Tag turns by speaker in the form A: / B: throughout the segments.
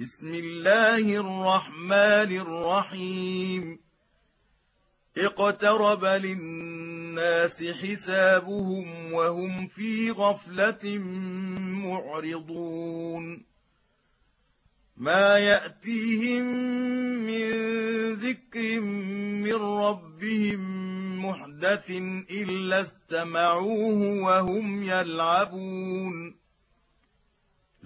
A: بسم الله الرحمن الرحيم. اقترب للناس حسابهم وهم في غفلة معرضون. ما يأتيهم من ذكر من ربهم محدث إلا استمعوه وهم يلعبون.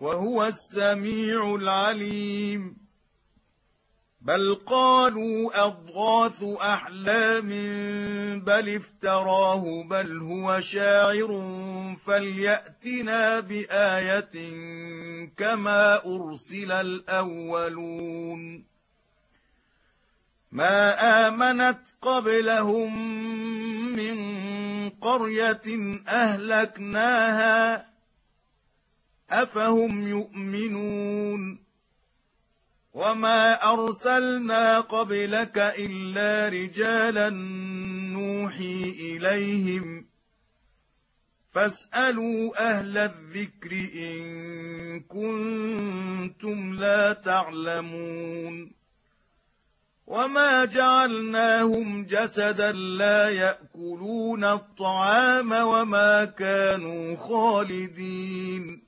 A: وهو السميع العليم. بل قالوا أضغاث أحلام بل افتراه بل هو شاعر. فليأتنا بآية كما أرسل الأولون. ما آمنت قبلهم من قرية أهلكناها أفهم يؤمنون وما أرسلنا قبلك إلا رجالا نوحي إليهم فاسألوا أهل الذكر إن كنتم لا تعلمون وما جعلناهم جسدا لا يأكلون الطعام وما كانوا خالدين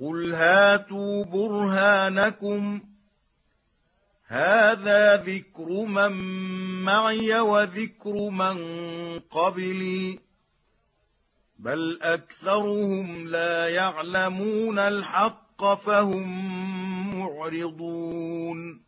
A: قل هاتوا برهانكم هذا ذكر من معي وذكر من قبلي بل اكثرهم لا يعلمون الحق فهم معرضون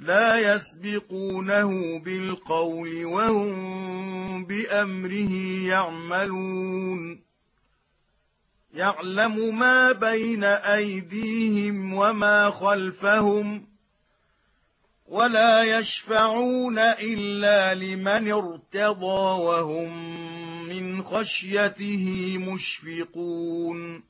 A: لا يسبقونه بالقول وهم بأمره يعملون. يعلم ما بين أيديهم وما خلفهم ولا يشفعون إلا لمن ارتضى وهم من خشيته مشفقون.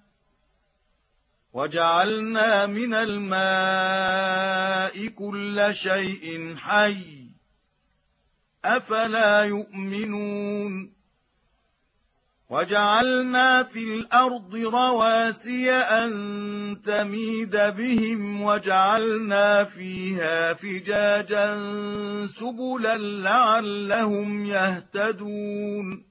A: وجعلنا من الماء كل شيء حي. أفلا يؤمنون؟ وجعلنا في الأرض رواسي أن تميد بهم وجعلنا فيها فجاجا سبلا لعلهم يهتدون.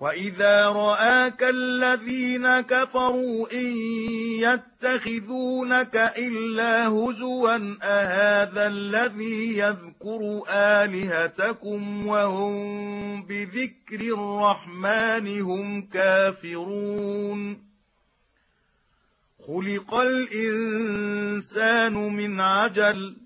A: واذا راك الذين كفروا ان يتخذونك الا هزوا اهذا الذي يذكر الهتكم وهم بذكر الرحمن هم كافرون خلق الانسان من عجل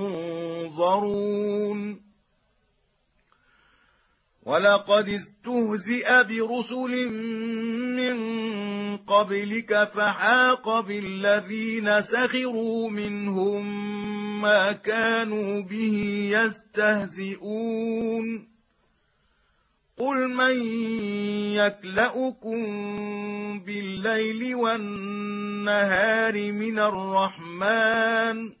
A: ينظرون. ولقد استهزئ برسل من قبلك فحاق بالذين سخروا منهم ما كانوا به يستهزئون. قل من يكلأكم بالليل والنهار من الرحمن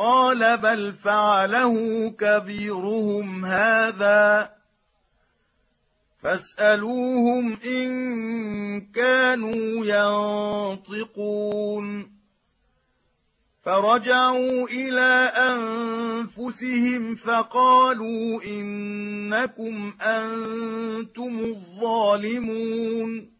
A: قال بل فعله كبيرهم هذا فاسألوهم إن كانوا ينطقون فرجعوا إلى أنفسهم فقالوا إنكم أنتم الظالمون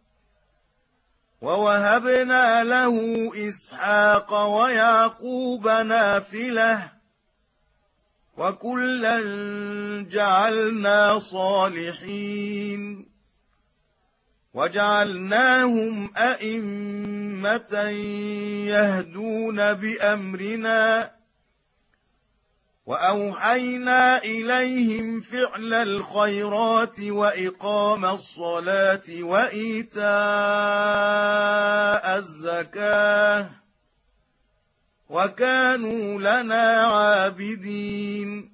A: ووهبنا له اسحاق ويعقوب نافله وكلا جعلنا صالحين وجعلناهم ائمه يهدون بامرنا وأوحينا إليهم فعل الخيرات وإقام الصلاة وإيتاء الزكاة وكانوا لنا عابدين.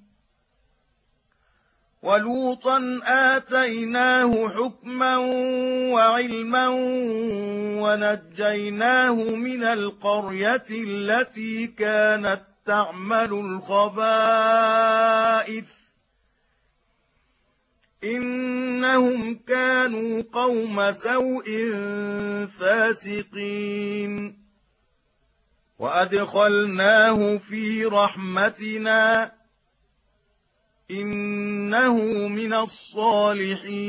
A: ولوطا آتيناه حكما وعلما ونجيناه من القرية التي كانت تعمل الخبائث انهم كانوا قوم سوء فاسقين وادخلناه في رحمتنا انه من الصالحين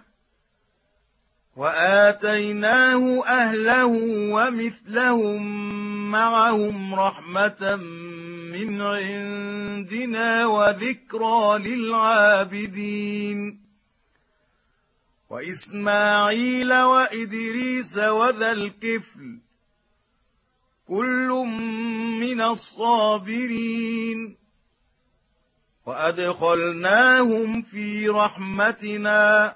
A: وآتيناه أهله ومثلهم معهم رحمة من عندنا وذكرى للعابدين. وإسماعيل وإدريس وذا الكفل كل من الصابرين. وأدخلناهم في رحمتنا